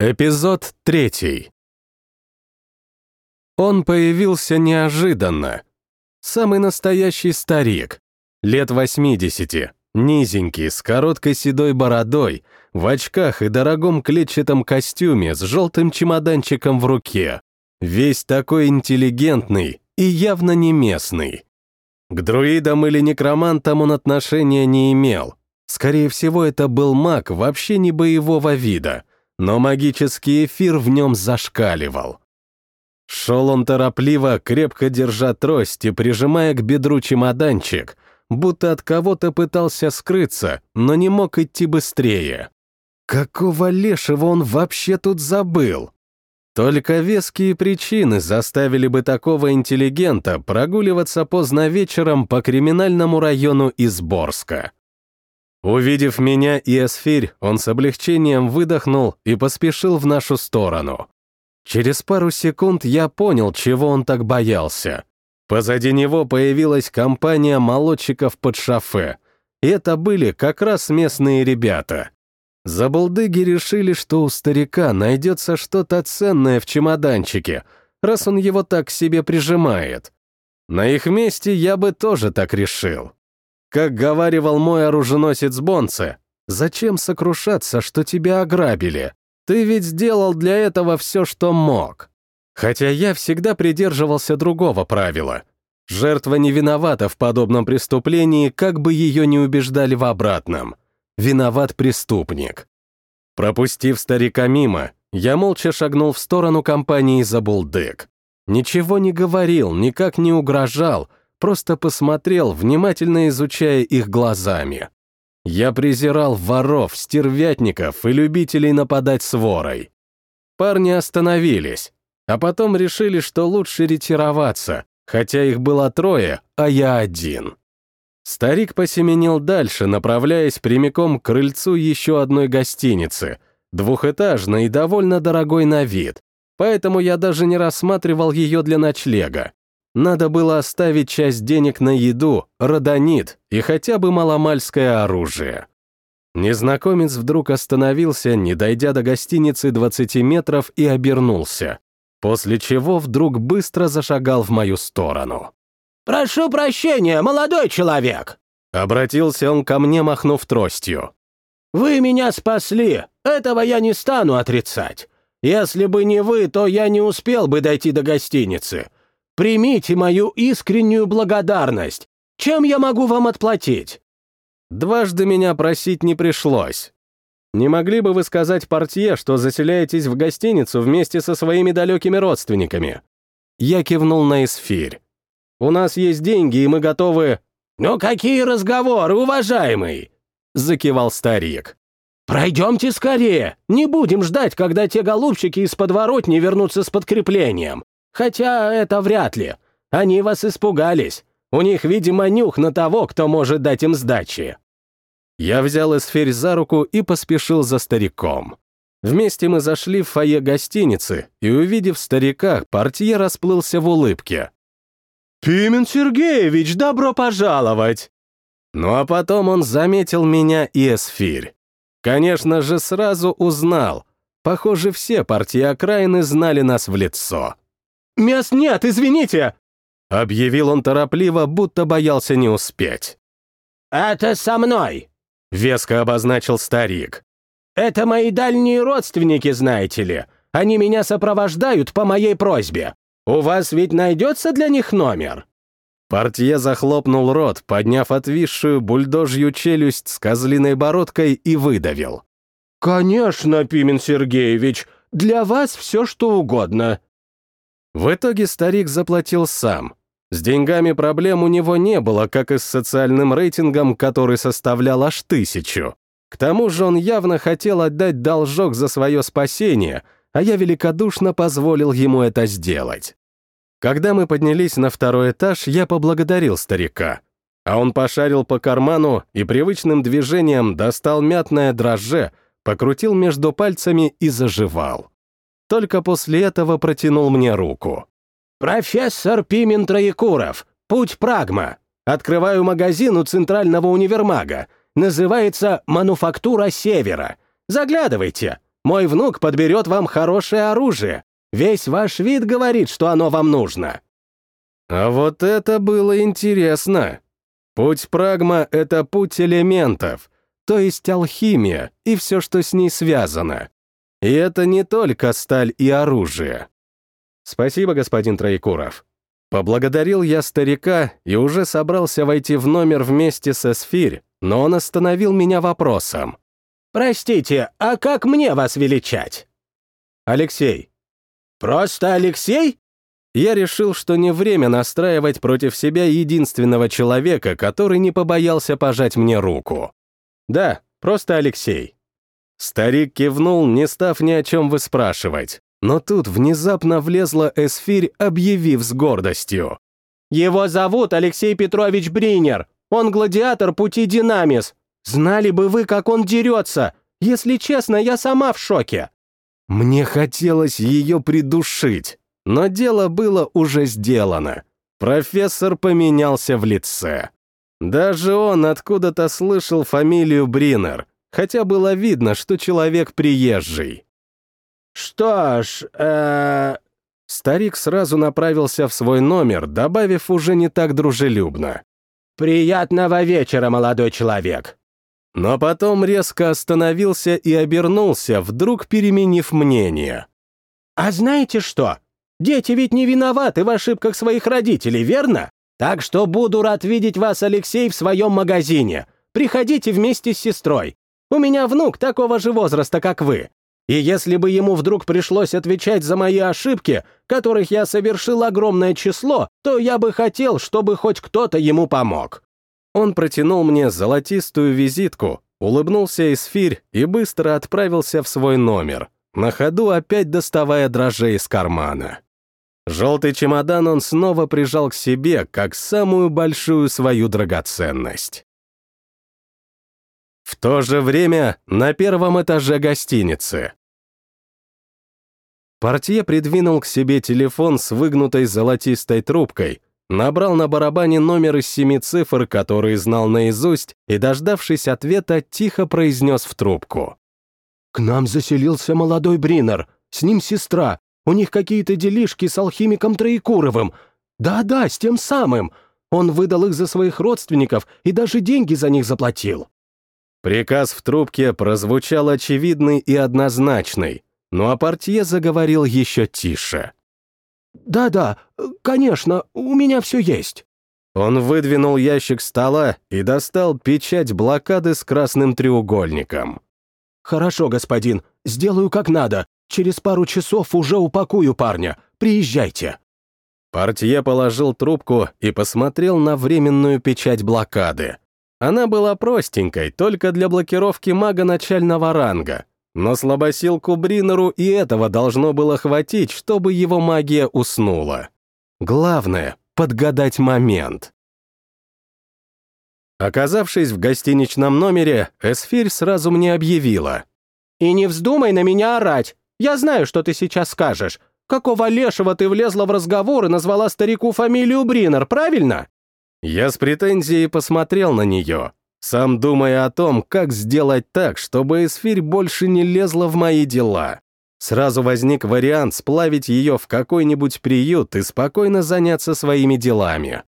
Эпизод третий. Он появился неожиданно. Самый настоящий старик. Лет 80, низенький, с короткой седой бородой, в очках и дорогом клетчатом костюме с желтым чемоданчиком в руке. Весь такой интеллигентный и явно не местный. К друидам или некромантам он отношения не имел. Скорее всего, это был маг вообще не боевого вида — но магический эфир в нем зашкаливал. Шел он торопливо, крепко держа трость и прижимая к бедру чемоданчик, будто от кого-то пытался скрыться, но не мог идти быстрее. Какого лешего он вообще тут забыл? Только веские причины заставили бы такого интеллигента прогуливаться поздно вечером по криминальному району Изборска. Увидев меня и Эсфирь, он с облегчением выдохнул и поспешил в нашу сторону. Через пару секунд я понял, чего он так боялся. Позади него появилась компания молодчиков под шофе. И это были как раз местные ребята. Забулдыги решили, что у старика найдется что-то ценное в чемоданчике, раз он его так к себе прижимает. На их месте я бы тоже так решил. Как говаривал мой оруженосец Бонце, зачем сокрушаться, что тебя ограбили? Ты ведь сделал для этого все, что мог. Хотя я всегда придерживался другого правила. Жертва не виновата в подобном преступлении, как бы ее не убеждали в обратном. Виноват преступник. Пропустив старика мимо, я молча шагнул в сторону компании «Забулдык». Ничего не говорил, никак не угрожал — просто посмотрел, внимательно изучая их глазами. Я презирал воров, стервятников и любителей нападать с ворой. Парни остановились, а потом решили, что лучше ретироваться, хотя их было трое, а я один. Старик посеменил дальше, направляясь прямиком к крыльцу еще одной гостиницы, двухэтажной и довольно дорогой на вид, поэтому я даже не рассматривал ее для ночлега. Надо было оставить часть денег на еду, родонит и хотя бы маломальское оружие. Незнакомец вдруг остановился, не дойдя до гостиницы 20 метров, и обернулся, после чего вдруг быстро зашагал в мою сторону. «Прошу прощения, молодой человек!» Обратился он ко мне, махнув тростью. «Вы меня спасли, этого я не стану отрицать. Если бы не вы, то я не успел бы дойти до гостиницы. Примите мою искреннюю благодарность. Чем я могу вам отплатить?» Дважды меня просить не пришлось. Не могли бы вы сказать портье, что заселяетесь в гостиницу вместе со своими далекими родственниками? Я кивнул на эсфирь. У нас есть деньги, и мы готовы... «Ну какие разговоры, уважаемый!» — закивал старик. «Пройдемте скорее! Не будем ждать, когда те голубчики из подворотни вернутся с подкреплением. Хотя это вряд ли. Они вас испугались. У них, видимо, нюх на того, кто может дать им сдачи». Я взял эсфирь за руку и поспешил за стариком. Вместе мы зашли в фойе гостиницы, и, увидев старика, портье расплылся в улыбке. «Пимен Сергеевич, добро пожаловать!» Ну а потом он заметил меня и эсфирь. Конечно же, сразу узнал. Похоже, все партии окраины знали нас в лицо. «Мест нет, извините!» Объявил он торопливо, будто боялся не успеть. «Это со мной!» — веско обозначил старик. «Это мои дальние родственники, знаете ли. Они меня сопровождают по моей просьбе. У вас ведь найдется для них номер?» Портье захлопнул рот, подняв отвисшую бульдожью челюсть с козлиной бородкой и выдавил. «Конечно, Пимен Сергеевич, для вас все что угодно. В итоге старик заплатил сам. С деньгами проблем у него не было, как и с социальным рейтингом, который составлял аж тысячу. К тому же он явно хотел отдать должок за свое спасение, а я великодушно позволил ему это сделать. Когда мы поднялись на второй этаж, я поблагодарил старика. А он пошарил по карману и привычным движением достал мятное дрожже, покрутил между пальцами и заживал. Только после этого протянул мне руку. «Профессор Пимен Троекуров, путь Прагма. Открываю магазин у Центрального универмага. Называется «Мануфактура Севера». Заглядывайте. Мой внук подберет вам хорошее оружие. Весь ваш вид говорит, что оно вам нужно». А вот это было интересно. Путь прагма — это путь элементов, то есть алхимия и все, что с ней связано. И это не только сталь и оружие. Спасибо, господин Троекуров. Поблагодарил я старика и уже собрался войти в номер вместе со Сфирь, но он остановил меня вопросом. «Простите, а как мне вас величать?» «Алексей». «Просто Алексей?» Я решил, что не время настраивать против себя единственного человека, который не побоялся пожать мне руку. «Да, просто Алексей». Старик кивнул, не став ни о чем выспрашивать. Но тут внезапно влезла Эсфирь, объявив с гордостью. «Его зовут Алексей Петрович Бринер. Он гладиатор пути Динамис. Знали бы вы, как он дерется. Если честно, я сама в шоке». Мне хотелось ее придушить, но дело было уже сделано. Профессор поменялся в лице. Даже он откуда-то слышал фамилию Бринер, хотя было видно, что человек приезжий. «Что ж, э Старик сразу направился в свой номер, добавив уже не так дружелюбно. «Приятного вечера, молодой человек!» Но потом резко остановился и обернулся, вдруг переменив мнение. «А знаете что? Дети ведь не виноваты в ошибках своих родителей, верно? Так что буду рад видеть вас, Алексей, в своем магазине. Приходите вместе с сестрой. У меня внук такого же возраста, как вы. И если бы ему вдруг пришлось отвечать за мои ошибки, которых я совершил огромное число, то я бы хотел, чтобы хоть кто-то ему помог». Он протянул мне золотистую визитку, улыбнулся эсфирь и быстро отправился в свой номер, на ходу опять доставая дрожжей из кармана. Желтый чемодан он снова прижал к себе, как самую большую свою драгоценность. В то же время на первом этаже гостиницы. Портье придвинул к себе телефон с выгнутой золотистой трубкой, набрал на барабане номер из семи цифр, который знал наизусть, и, дождавшись ответа, тихо произнес в трубку. «К нам заселился молодой Бринер, с ним сестра, у них какие-то делишки с алхимиком Троекуровым. Да-да, с тем самым. Он выдал их за своих родственников и даже деньги за них заплатил». Приказ в трубке прозвучал очевидный и однозначный, но Апортье заговорил еще тише. «Да-да, конечно, у меня все есть». Он выдвинул ящик стола и достал печать блокады с красным треугольником. «Хорошо, господин, сделаю как надо. Через пару часов уже упакую парня. Приезжайте». Портье положил трубку и посмотрел на временную печать блокады. Она была простенькой, только для блокировки мага начального ранга, но слабосилку Бринеру и этого должно было хватить, чтобы его магия уснула. Главное — подгадать момент. Оказавшись в гостиничном номере, Эсфирь сразу мне объявила. «И не вздумай на меня орать! Я знаю, что ты сейчас скажешь. Какого лешего ты влезла в разговор и назвала старику фамилию Бринер, правильно?» Я с претензией посмотрел на нее, сам думая о том, как сделать так, чтобы Эсфирь больше не лезла в мои дела. Сразу возник вариант сплавить ее в какой-нибудь приют и спокойно заняться своими делами.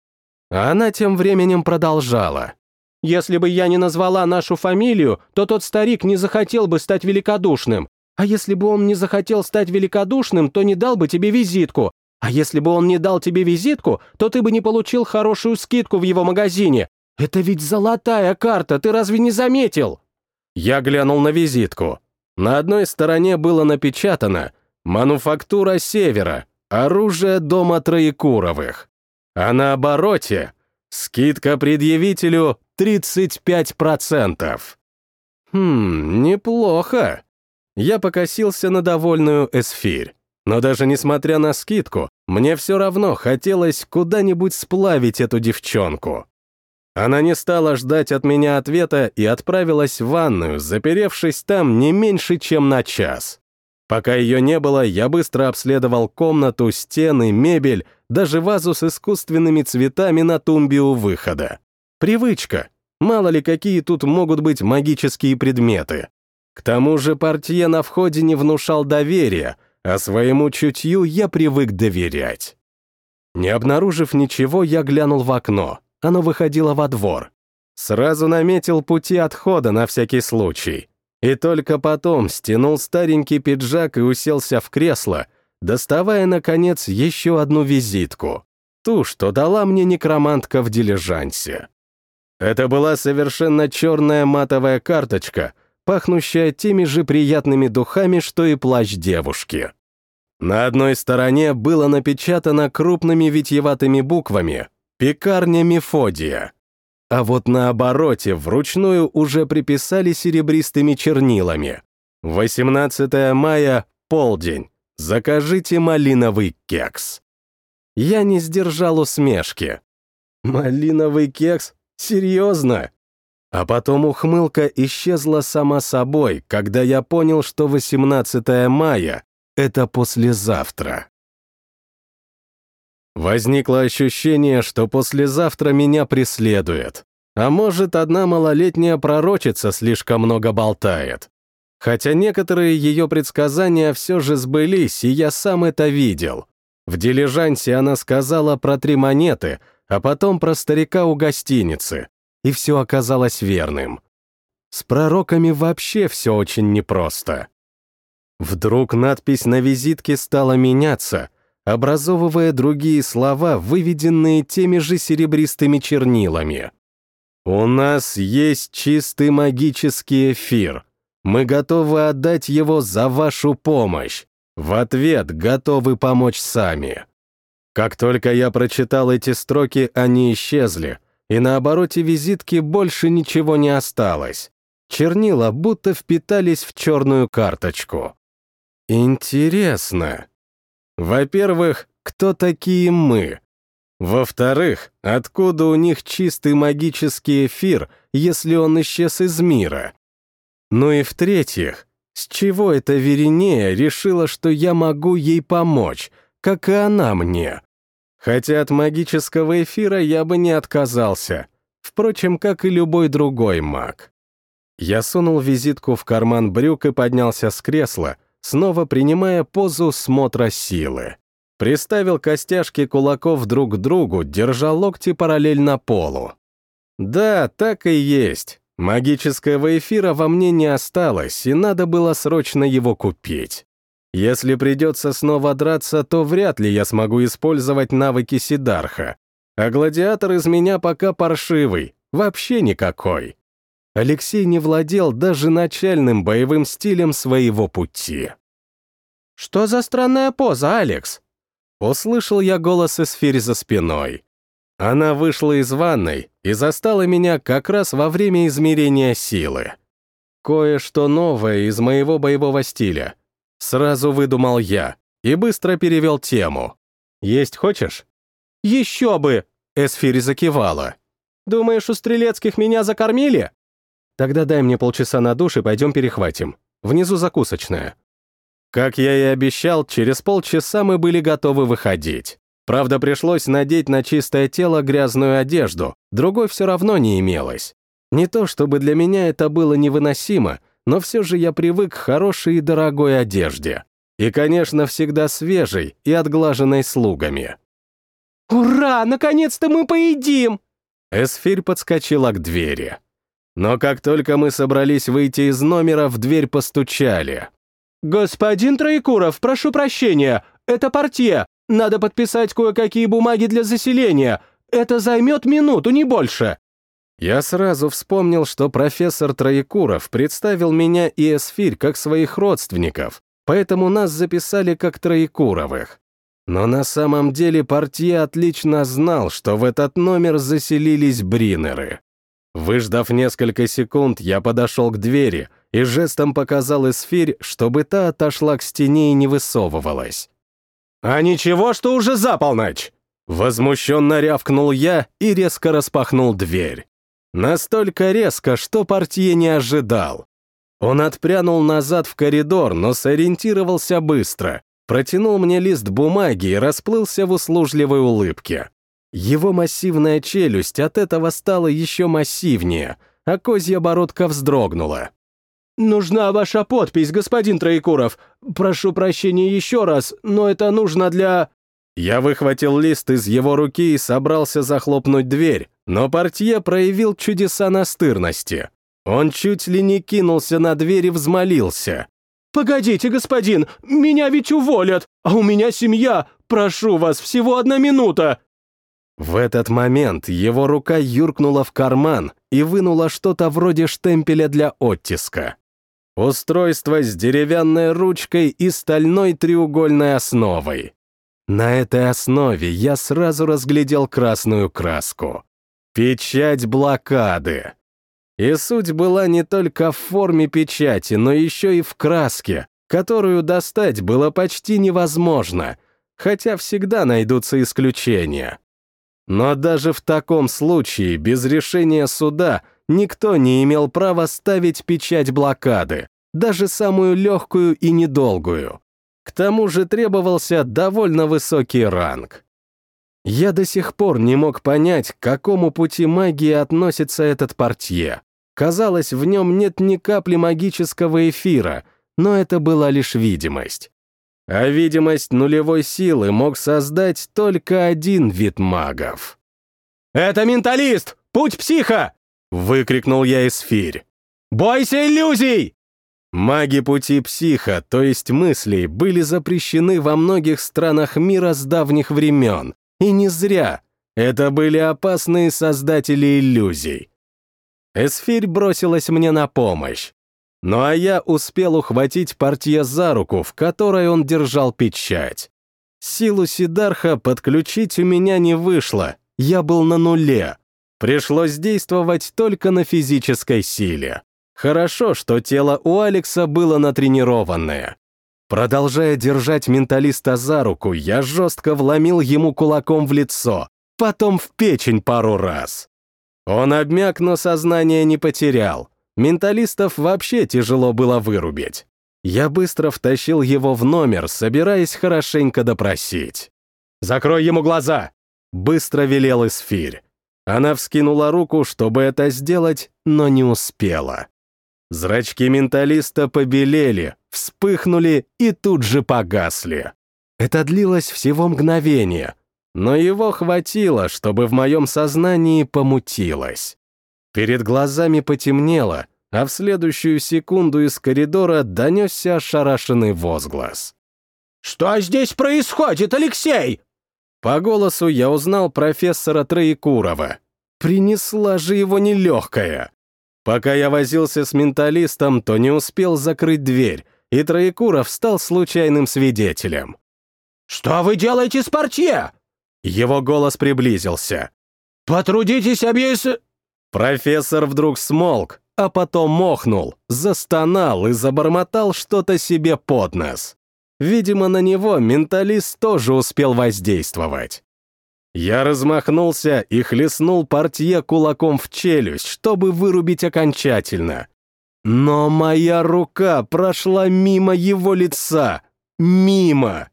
А она тем временем продолжала. «Если бы я не назвала нашу фамилию, то тот старик не захотел бы стать великодушным. А если бы он не захотел стать великодушным, то не дал бы тебе визитку. А если бы он не дал тебе визитку, то ты бы не получил хорошую скидку в его магазине. Это ведь золотая карта, ты разве не заметил?» Я глянул на визитку. На одной стороне было напечатано «Мануфактура Севера. Оружие дома Троекуровых». А на обороте скидка предъявителю 35%. Хм, неплохо. Я покосился на довольную эсфирь. Но даже несмотря на скидку, мне все равно хотелось куда-нибудь сплавить эту девчонку. Она не стала ждать от меня ответа и отправилась в ванную, заперевшись там не меньше, чем на час. Пока ее не было, я быстро обследовал комнату, стены, мебель, даже вазу с искусственными цветами на тумбе у выхода. Привычка. Мало ли какие тут могут быть магические предметы. К тому же портье на входе не внушал доверия, а своему чутью я привык доверять. Не обнаружив ничего, я глянул в окно. Оно выходило во двор. Сразу наметил пути отхода на всякий случай. И только потом стянул старенький пиджак и уселся в кресло, доставая, наконец, еще одну визитку. Ту, что дала мне некромантка в дилижансе. Это была совершенно черная матовая карточка, пахнущая теми же приятными духами, что и плащ девушки. На одной стороне было напечатано крупными витьеватыми буквами «Пекарня Мефодия», а вот на обороте вручную уже приписали серебристыми чернилами. 18 мая, полдень. Закажите малиновый кекс. Я не сдержал усмешки. Малиновый кекс? Серьезно? А потом ухмылка исчезла сама собой, когда я понял, что 18 мая — это послезавтра. Возникло ощущение, что послезавтра меня преследует. А может, одна малолетняя пророчица слишком много болтает. Хотя некоторые ее предсказания все же сбылись, и я сам это видел. В дилижансе она сказала про три монеты, а потом про старика у гостиницы, и все оказалось верным. С пророками вообще все очень непросто. Вдруг надпись на визитке стала меняться, образовывая другие слова, выведенные теми же серебристыми чернилами. «У нас есть чистый магический эфир. Мы готовы отдать его за вашу помощь. В ответ готовы помочь сами». Как только я прочитал эти строки, они исчезли, и на обороте визитки больше ничего не осталось. Чернила будто впитались в черную карточку. Интересно. Во-первых, кто такие мы? Во-вторых, откуда у них чистый магический эфир, если он исчез из мира? Ну и в-третьих, с чего эта Веринея решила, что я могу ей помочь, как и она мне? Хотя от магического эфира я бы не отказался, впрочем, как и любой другой маг. Я сунул визитку в карман брюк и поднялся с кресла, снова принимая позу смотра силы. Приставил костяшки кулаков друг к другу, держа локти параллельно полу. Да, так и есть. Магического эфира во мне не осталось, и надо было срочно его купить. Если придется снова драться, то вряд ли я смогу использовать навыки Сидарха. А гладиатор из меня пока паршивый, вообще никакой. Алексей не владел даже начальным боевым стилем своего пути. «Что за странная поза, Алекс?» Услышал я голос Эсфирь за спиной. Она вышла из ванной и застала меня как раз во время измерения силы. Кое-что новое из моего боевого стиля. Сразу выдумал я и быстро перевел тему. «Есть хочешь?» «Еще бы!» — Эсфири закивала. «Думаешь, у Стрелецких меня закормили?» «Тогда дай мне полчаса на душ и пойдем перехватим. Внизу закусочная». Как я и обещал, через полчаса мы были готовы выходить. Правда, пришлось надеть на чистое тело грязную одежду, другой все равно не имелось. Не то чтобы для меня это было невыносимо, но все же я привык к хорошей и дорогой одежде. И, конечно, всегда свежей и отглаженной слугами. «Ура! Наконец-то мы поедим!» Эсфирь подскочила к двери. Но как только мы собрались выйти из номера, в дверь постучали. «Господин Троекуров, прошу прощения, это портье. Надо подписать кое-какие бумаги для заселения. Это займет минуту, не больше». Я сразу вспомнил, что профессор Троекуров представил меня и Эсфирь как своих родственников, поэтому нас записали как Троекуровых. Но на самом деле портье отлично знал, что в этот номер заселились бринеры. Выждав несколько секунд, я подошел к двери — и жестом показал эсфирь, чтобы та отошла к стене и не высовывалась. «А ничего, что уже за полночь!» Возмущенно рявкнул я и резко распахнул дверь. Настолько резко, что портье не ожидал. Он отпрянул назад в коридор, но сориентировался быстро, протянул мне лист бумаги и расплылся в услужливой улыбке. Его массивная челюсть от этого стала еще массивнее, а козья бородка вздрогнула. Нужна ваша подпись, господин Троекуров. Прошу прощения еще раз, но это нужно для...» Я выхватил лист из его руки и собрался захлопнуть дверь, но портье проявил чудеса настырности. Он чуть ли не кинулся на дверь и взмолился. «Погодите, господин, меня ведь уволят, а у меня семья. Прошу вас, всего одна минута!» В этот момент его рука юркнула в карман и вынула что-то вроде штемпеля для оттиска. Устройство с деревянной ручкой и стальной треугольной основой. На этой основе я сразу разглядел красную краску. Печать блокады. И суть была не только в форме печати, но еще и в краске, которую достать было почти невозможно, хотя всегда найдутся исключения. Но даже в таком случае, без решения суда, никто не имел права ставить печать блокады, даже самую легкую и недолгую. К тому же требовался довольно высокий ранг. Я до сих пор не мог понять, к какому пути магии относится этот портье. Казалось, в нем нет ни капли магического эфира, но это была лишь видимость. А видимость нулевой силы мог создать только один вид магов. «Это менталист! Путь психа!» — выкрикнул я эсфирь. «Бойся иллюзий!» Маги пути психа, то есть мыслей, были запрещены во многих странах мира с давних времен. И не зря. Это были опасные создатели иллюзий. Эсфирь бросилась мне на помощь. Ну а я успел ухватить портье за руку, в которой он держал печать. Силу Сидарха подключить у меня не вышло, я был на нуле. Пришлось действовать только на физической силе. Хорошо, что тело у Алекса было натренированное. Продолжая держать менталиста за руку, я жестко вломил ему кулаком в лицо, потом в печень пару раз. Он обмяк, но сознание не потерял. Менталистов вообще тяжело было вырубить. Я быстро втащил его в номер, собираясь хорошенько допросить. «Закрой ему глаза!» — быстро велел Эсфирь. Она вскинула руку, чтобы это сделать, но не успела. Зрачки менталиста побелели, вспыхнули и тут же погасли. Это длилось всего мгновение, но его хватило, чтобы в моем сознании помутилось. Перед глазами потемнело, а в следующую секунду из коридора донесся ошарашенный возглас. «Что здесь происходит, Алексей?» По голосу я узнал профессора Троекурова. Принесла же его нелегкая. Пока я возился с менталистом, то не успел закрыть дверь, и Троекуров стал случайным свидетелем. «Что вы делаете с портье?» Его голос приблизился. «Потрудитесь объяснить...» Профессор вдруг смолк, а потом мохнул, застонал и забормотал что-то себе под нос. Видимо, на него менталист тоже успел воздействовать. Я размахнулся и хлестнул портье кулаком в челюсть, чтобы вырубить окончательно. Но моя рука прошла мимо его лица. Мимо.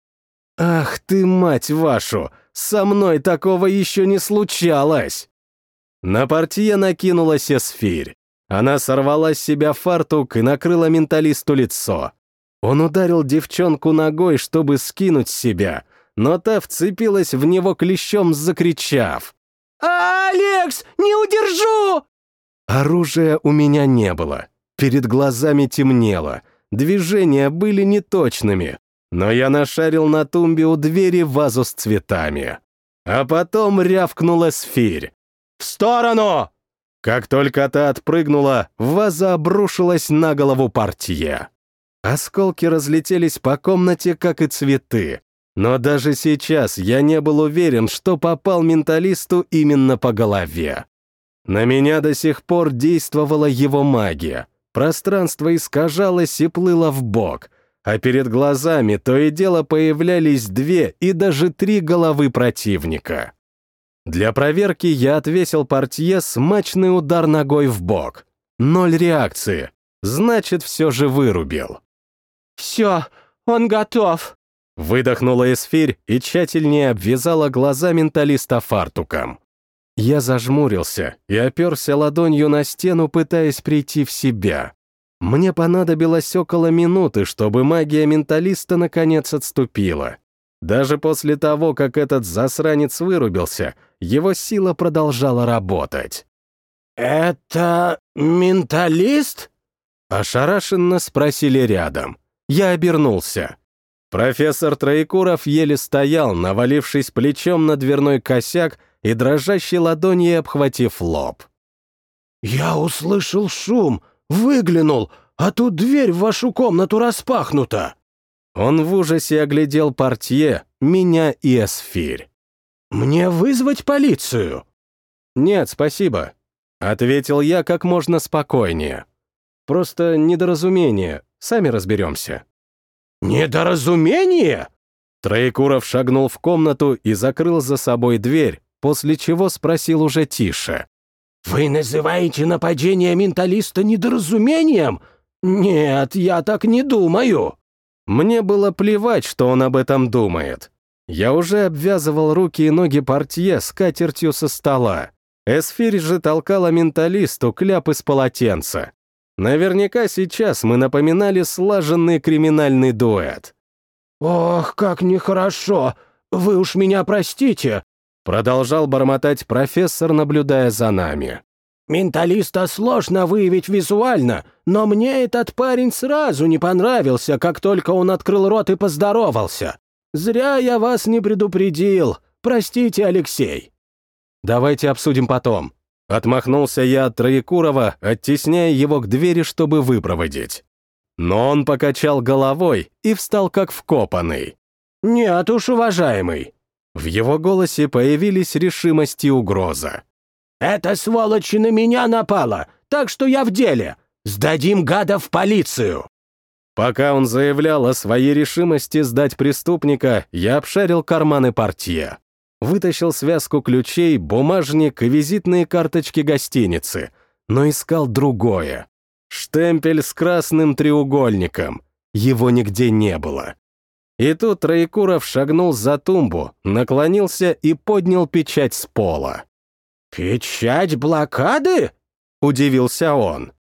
Ах ты, мать вашу, со мной такого еще не случалось. На портье накинулась эсфирь. Она сорвала с себя фартук и накрыла менталисту лицо. Он ударил девчонку ногой, чтобы скинуть себя, но та вцепилась в него клещом, закричав. «Алекс, не удержу!» Оружия у меня не было. Перед глазами темнело. Движения были неточными. Но я нашарил на тумбе у двери вазу с цветами. А потом рявкнула сфирь. «В сторону!» Как только та отпрыгнула, ваза обрушилась на голову портье. Осколки разлетелись по комнате, как и цветы. Но даже сейчас я не был уверен, что попал менталисту именно по голове. На меня до сих пор действовала его магия. Пространство искажалось и плыло в бок, а перед глазами то и дело появлялись две и даже три головы противника. Для проверки я отвесил портье смачный удар ногой в бок. Ноль реакции. Значит, все же вырубил. «Все, он готов», Выдохнула эсфирь и тщательнее обвязала глаза менталиста фартуком. Я зажмурился и оперся ладонью на стену, пытаясь прийти в себя. Мне понадобилось около минуты, чтобы магия менталиста наконец отступила. Даже после того, как этот засранец вырубился, его сила продолжала работать. «Это менталист?» Ошарашенно спросили рядом. Я обернулся. Профессор Троекуров еле стоял, навалившись плечом на дверной косяк и дрожащей ладонью обхватив лоб. «Я услышал шум, выглянул, а тут дверь в вашу комнату распахнута!» Он в ужасе оглядел портье, меня и эсфирь. «Мне вызвать полицию?» «Нет, спасибо», — ответил я как можно спокойнее. «Просто недоразумение, сами разберемся». «Недоразумение?» Троекуров шагнул в комнату и закрыл за собой дверь, после чего спросил уже тише. «Вы называете нападение менталиста недоразумением? Нет, я так не думаю». Мне было плевать, что он об этом думает. Я уже обвязывал руки и ноги портье скатертью со стола. Эсфирь же толкала менталисту кляп из полотенца. Наверняка сейчас мы напоминали слаженный криминальный дуэт. «Ох, как нехорошо! Вы уж меня простите!» Продолжал бормотать профессор, наблюдая за нами. «Менталиста сложно выявить визуально, но мне этот парень сразу не понравился, как только он открыл рот и поздоровался. Зря я вас не предупредил. Простите, Алексей». «Давайте обсудим потом». Отмахнулся я от Троекурова, оттесняя его к двери, чтобы выпроводить. Но он покачал головой и встал как вкопанный. «Нет уж, уважаемый». В его голосе появились решимость и угроза. «Эта сволочь на меня напала, так что я в деле. Сдадим гада в полицию!» Пока он заявлял о своей решимости сдать преступника, я обшарил карманы портье. Вытащил связку ключей, бумажник и визитные карточки гостиницы, но искал другое. Штемпель с красным треугольником. Его нигде не было. И тут Троекуров шагнул за тумбу, наклонился и поднял печать с пола. «Печать блокады?» — удивился он.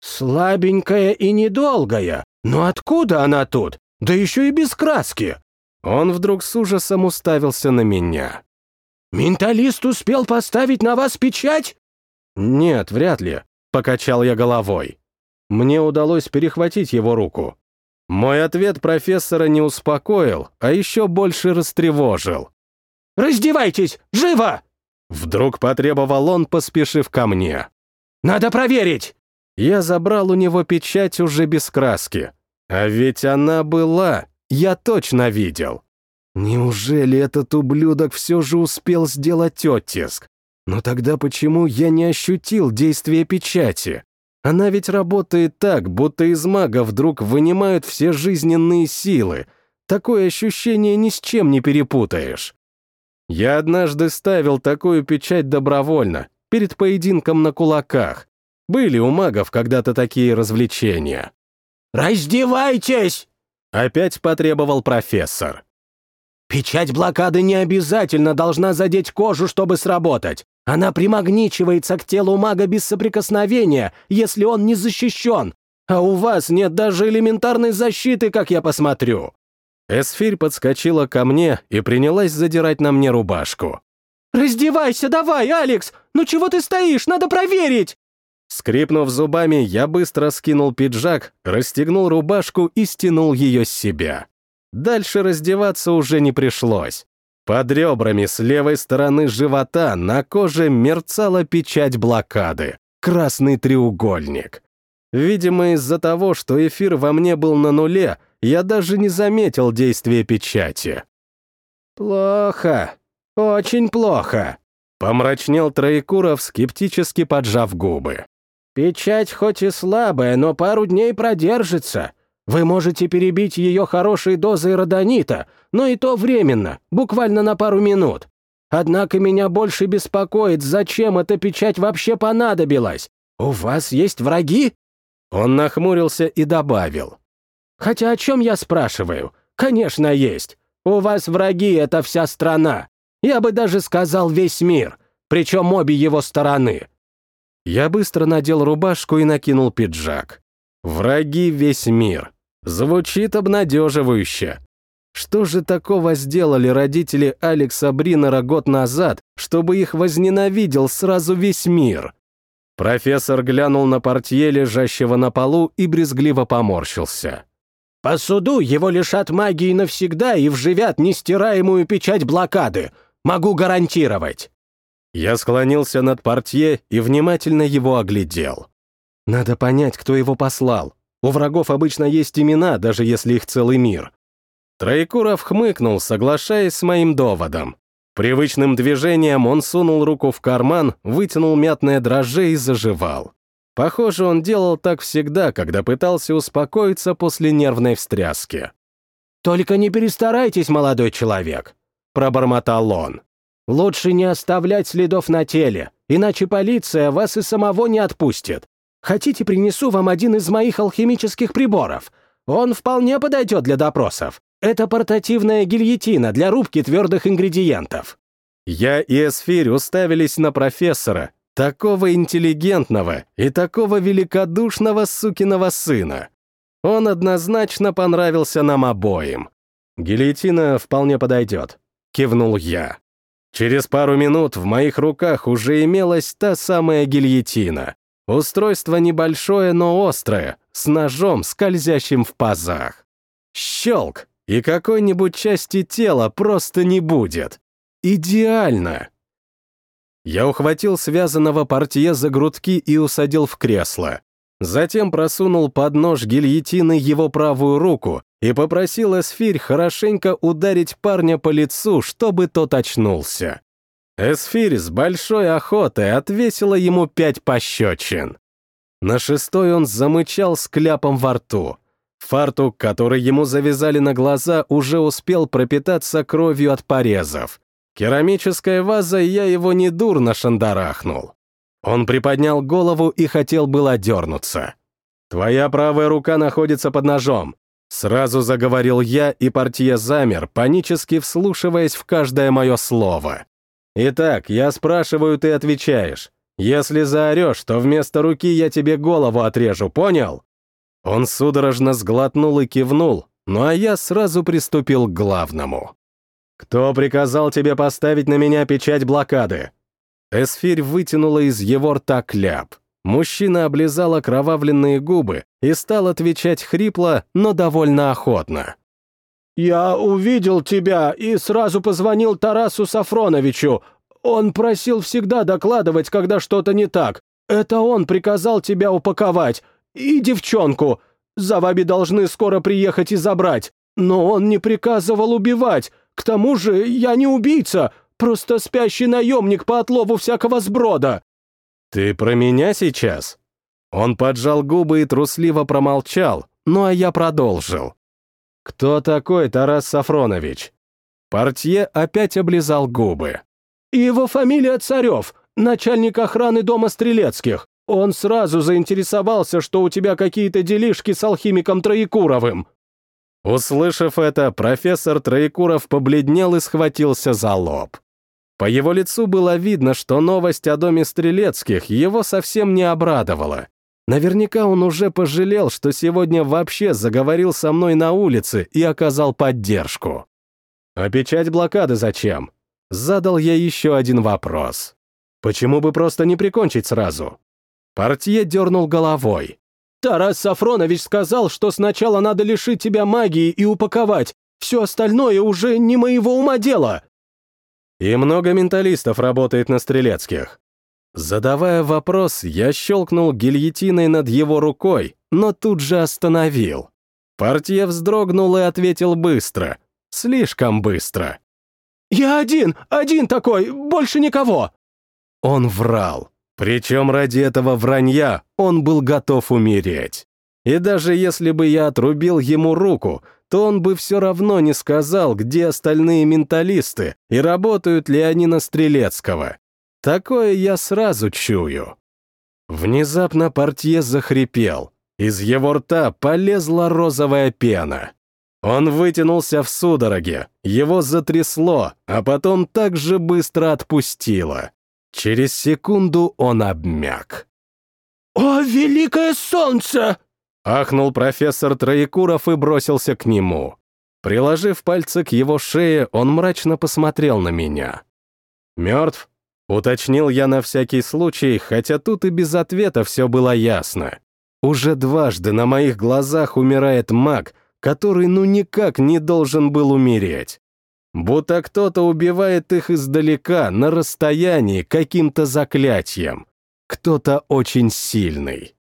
«Слабенькая и недолгая. Но откуда она тут? Да еще и без краски!» Он вдруг с ужасом уставился на меня. «Менталист успел поставить на вас печать?» «Нет, вряд ли», — покачал я головой. Мне удалось перехватить его руку. Мой ответ профессора не успокоил, а еще больше растревожил. «Раздевайтесь! Живо!» Вдруг потребовал он, поспешив ко мне. «Надо проверить!» Я забрал у него печать уже без краски. А ведь она была, я точно видел. Неужели этот ублюдок все же успел сделать оттиск? Но тогда почему я не ощутил действия печати? Она ведь работает так, будто из мага вдруг вынимают все жизненные силы. Такое ощущение ни с чем не перепутаешь. Я однажды ставил такую печать добровольно, перед поединком на кулаках. Были у магов когда-то такие развлечения. «Раздевайтесь!» — опять потребовал профессор. «Печать блокады не обязательно должна задеть кожу, чтобы сработать. Она примагничивается к телу мага без соприкосновения, если он не защищен. А у вас нет даже элементарной защиты, как я посмотрю». Эсфирь подскочила ко мне и принялась задирать на мне рубашку. «Раздевайся давай, Алекс! Ну чего ты стоишь? Надо проверить!» Скрипнув зубами, я быстро скинул пиджак, расстегнул рубашку и стянул ее с себя. Дальше раздеваться уже не пришлось. Под ребрами с левой стороны живота на коже мерцала печать блокады, красный треугольник. Видимо, из-за того, что эфир во мне был на нуле, я даже не заметил действия печати. «Плохо, очень плохо», — помрачнел Троекуров, скептически поджав губы. Печать хоть и слабая, но пару дней продержится. Вы можете перебить ее хорошей дозой родонита, но и то временно, буквально на пару минут. Однако меня больше беспокоит, зачем эта печать вообще понадобилась. У вас есть враги?» Он нахмурился и добавил. «Хотя о чем я спрашиваю? Конечно, есть. У вас враги — это вся страна. Я бы даже сказал весь мир, причем обе его стороны. Я быстро надел рубашку и накинул пиджак. Враги весь мир. Звучит обнадеживающе. Что же такого сделали родители Алекса Бринера год назад, чтобы их возненавидел сразу весь мир? Профессор глянул на портье, лежащего на полу, и брезгливо поморщился. «По суду его лишат магии навсегда и вживят нестираемую печать блокады. Могу гарантировать». Я склонился над портье и внимательно его оглядел. Надо понять, кто его послал. У врагов обычно есть имена, даже если их целый мир. Троекуров хмыкнул, соглашаясь с моим доводом. Привычным движением он сунул руку в карман, вытянул мятное дрожжи и заживал. Похоже, он делал так всегда, когда пытался успокоиться после нервной встряски. «Только не перестарайтесь, молодой человек», — пробормотал он. «Лучше не оставлять следов на теле, иначе полиция вас и самого не отпустит. Хотите, принесу вам один из моих алхимических приборов? Он вполне подойдет для допросов. Это портативная гильотина для рубки твердых ингредиентов». Я и Эсфирь уставились на профессора, такого интеллигентного и такого великодушного сукиного сына. Он однозначно понравился нам обоим. «Гильотина вполне подойдет», — кивнул я. Через пару минут в моих руках уже имелась та самая гильотина. Устройство небольшое, но острое, с ножом, скользящим в пазах. Щелк, и какой-нибудь части тела просто не будет. Идеально! Я ухватил связанного портье за грудки и усадил в кресло. Затем просунул под нож гильотины его правую руку и попросил Эсфирь хорошенько ударить парня по лицу, чтобы тот очнулся. Эсфирь с большой охотой отвесила ему пять пощечин. На шестой он замычал с кляпом во рту. Фартук, который ему завязали на глаза, уже успел пропитаться кровью от порезов. Керамической вазой я его недурно шандарахнул. Он приподнял голову и хотел было дернуться. «Твоя правая рука находится под ножом», — сразу заговорил я, и портье замер, панически вслушиваясь в каждое мое слово. «Итак, я спрашиваю, ты отвечаешь. Если заорешь, то вместо руки я тебе голову отрежу, понял?» Он судорожно сглотнул и кивнул, ну а я сразу приступил к главному. «Кто приказал тебе поставить на меня печать блокады?» Эсфирь вытянула из его рта кляп. Мужчина облизал окровавленные губы и стал отвечать хрипло, но довольно охотно. «Я увидел тебя и сразу позвонил Тарасу Сафроновичу. Он просил всегда докладывать, когда что-то не так. Это он приказал тебя упаковать. И девчонку. За вами должны скоро приехать и забрать. Но он не приказывал убивать. К тому же я не убийца, просто спящий наемник по отлову всякого сброда». «Ты про меня сейчас?» Он поджал губы и трусливо промолчал, ну а я продолжил. «Кто такой Тарас Сафронович?» Портье опять облизал губы. «Его фамилия Царев, начальник охраны дома Стрелецких. Он сразу заинтересовался, что у тебя какие-то делишки с алхимиком Троекуровым. Услышав это, профессор Троекуров побледнел и схватился за лоб. По его лицу было видно, что новость о доме Стрелецких его совсем не обрадовала. Наверняка он уже пожалел, что сегодня вообще заговорил со мной на улице и оказал поддержку. «А печать блокады зачем?» Задал я еще один вопрос. «Почему бы просто не прикончить сразу?» Портье дернул головой. Тарас Сафронович сказал, что сначала надо лишить тебя магии и упаковать. Все остальное уже не моего ума дело. И много менталистов работает на Стрелецких. Задавая вопрос, я щелкнул гильотиной над его рукой, но тут же остановил. Партия вздрогнул и ответил быстро. Слишком быстро. «Я один, один такой, больше никого!» Он врал. Причем ради этого вранья он был готов умереть. И даже если бы я отрубил ему руку, то он бы все равно не сказал, где остальные менталисты и работают ли они на Стрелецкого. Такое я сразу чую. Внезапно портье захрипел. Из его рта полезла розовая пена. Он вытянулся в судороге, его затрясло, а потом так же быстро отпустило. Через секунду он обмяк. «О, великое солнце!» Ахнул профессор Троекуров и бросился к нему. Приложив пальцы к его шее, он мрачно посмотрел на меня. «Мертв?» — уточнил я на всякий случай, хотя тут и без ответа все было ясно. Уже дважды на моих глазах умирает маг, который ну никак не должен был умереть. Будто кто-то убивает их издалека, на расстоянии, каким-то заклятием. Кто-то очень сильный.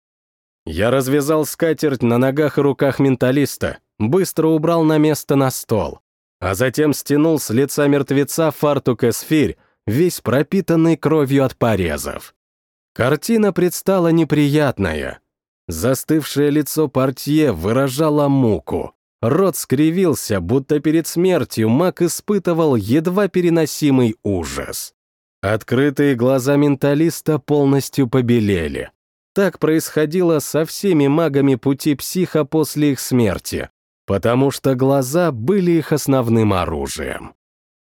Я развязал скатерть на ногах и руках менталиста, быстро убрал на место на стол, а затем стянул с лица мертвеца фартук эсфирь, весь пропитанный кровью от порезов. Картина предстала неприятная. Застывшее лицо портье выражало муку. Рот скривился, будто перед смертью маг испытывал едва переносимый ужас. Открытые глаза менталиста полностью побелели. Так происходило со всеми магами пути психа после их смерти, потому что глаза были их основным оружием.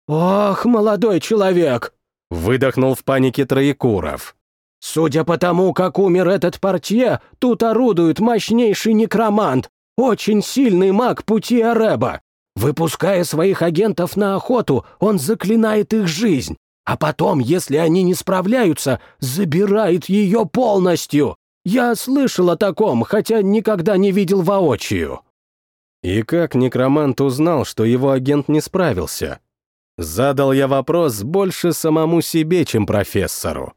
«Ох, молодой человек!» — выдохнул в панике Троекуров. «Судя по тому, как умер этот портье, тут орудует мощнейший некромант, очень сильный маг пути Ареба. Выпуская своих агентов на охоту, он заклинает их жизнь, а потом, если они не справляются, забирает ее полностью. Я слышал о таком, хотя никогда не видел воочию». И как некромант узнал, что его агент не справился? Задал я вопрос больше самому себе, чем профессору.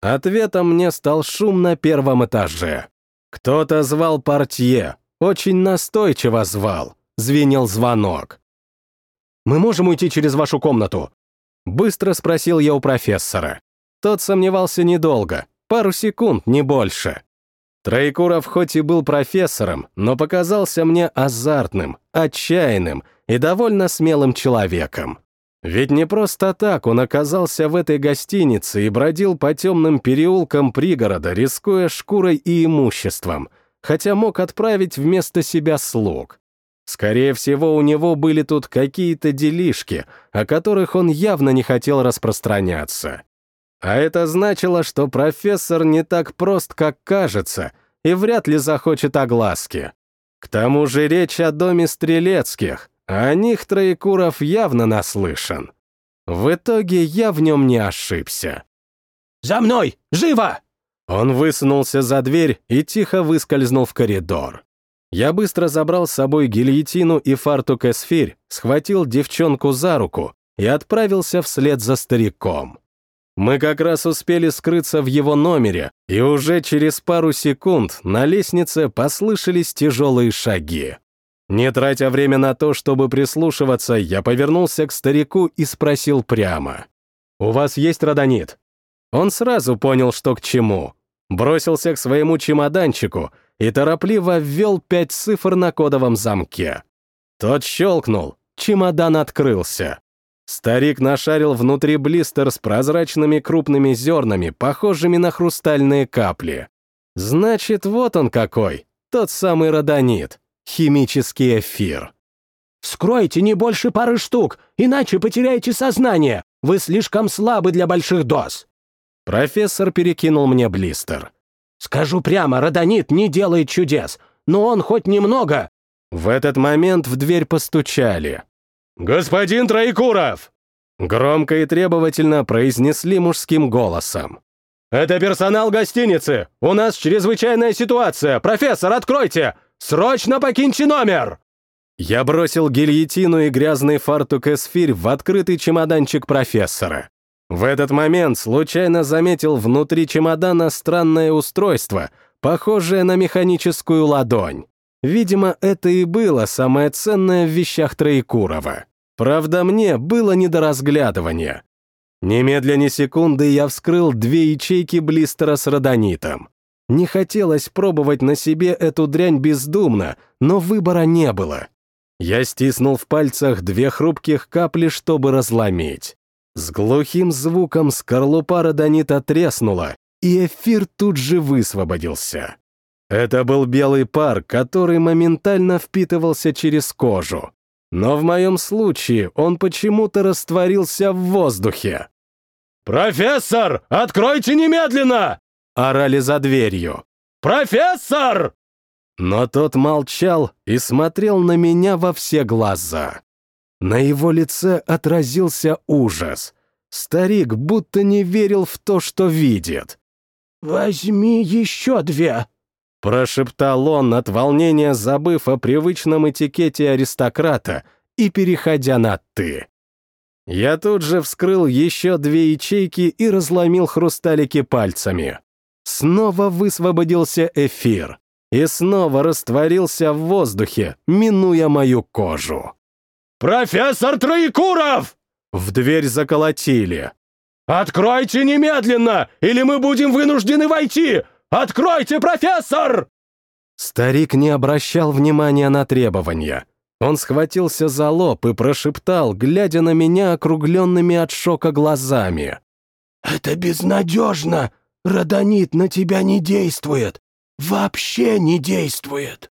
Ответом мне стал шум на первом этаже. Кто-то звал портье, очень настойчиво звал. Звенел звонок. «Мы можем уйти через вашу комнату?» Быстро спросил я у профессора. Тот сомневался недолго, пару секунд, не больше. Троекуров хоть и был профессором, но показался мне азартным, отчаянным и довольно смелым человеком. Ведь не просто так он оказался в этой гостинице и бродил по темным переулкам пригорода, рискуя шкурой и имуществом, хотя мог отправить вместо себя слуг. Скорее всего, у него были тут какие-то делишки, о которых он явно не хотел распространяться. А это значило, что профессор не так прост, как кажется, и вряд ли захочет огласки. К тому же речь о доме Стрелецких, а о них Троекуров явно наслышан. В итоге я в нем не ошибся. «За мной! Живо!» Он высунулся за дверь и тихо выскользнул в коридор. Я быстро забрал с собой гильотину и фартук эсфирь, схватил девчонку за руку и отправился вслед за стариком. Мы как раз успели скрыться в его номере, и уже через пару секунд на лестнице послышались тяжелые шаги. Не тратя время на то, чтобы прислушиваться, я повернулся к старику и спросил прямо. «У вас есть родонит?» Он сразу понял, что к чему. Бросился к своему чемоданчику — и торопливо ввел пять цифр на кодовом замке. Тот щелкнул, чемодан открылся. Старик нашарил внутри блистер с прозрачными крупными зернами, похожими на хрустальные капли. Значит, вот он какой, тот самый родонит, химический эфир. «Вскройте не больше пары штук, иначе потеряете сознание. Вы слишком слабы для больших доз». Профессор перекинул мне блистер. Скажу прямо, Родонит не делает чудес, но он хоть немного...» В этот момент в дверь постучали. «Господин Троекуров!» Громко и требовательно произнесли мужским голосом. «Это персонал гостиницы! У нас чрезвычайная ситуация! Профессор, откройте! Срочно покиньте номер!» Я бросил гильотину и грязный фартук эсфирь в открытый чемоданчик профессора. В этот момент случайно заметил внутри чемодана странное устройство, похожее на механическую ладонь. Видимо, это и было самое ценное в вещах Троекурова. Правда, мне было не до разглядывания. Немедля ни секунды я вскрыл две ячейки блистера с родонитом. Не хотелось пробовать на себе эту дрянь бездумно, но выбора не было. Я стиснул в пальцах две хрупких капли, чтобы разломить. С глухим звуком скорлупа родонита треснула, и эфир тут же высвободился. Это был белый пар, который моментально впитывался через кожу. Но в моем случае он почему-то растворился в воздухе. «Профессор, откройте немедленно!» — орали за дверью. «Профессор!» Но тот молчал и смотрел на меня во все глаза. На его лице отразился ужас. Старик будто не верил в то, что видит. «Возьми еще две», — прошептал он от волнения, забыв о привычном этикете аристократа и переходя на «ты». Я тут же вскрыл еще две ячейки и разломил хрусталики пальцами. Снова высвободился эфир и снова растворился в воздухе, минуя мою кожу. «Профессор Троекуров!» В дверь заколотили. «Откройте немедленно, или мы будем вынуждены войти! Откройте, профессор!» Старик не обращал внимания на требования. Он схватился за лоб и прошептал, глядя на меня округленными от шока глазами. «Это безнадежно! Родонит на тебя не действует! Вообще не действует!»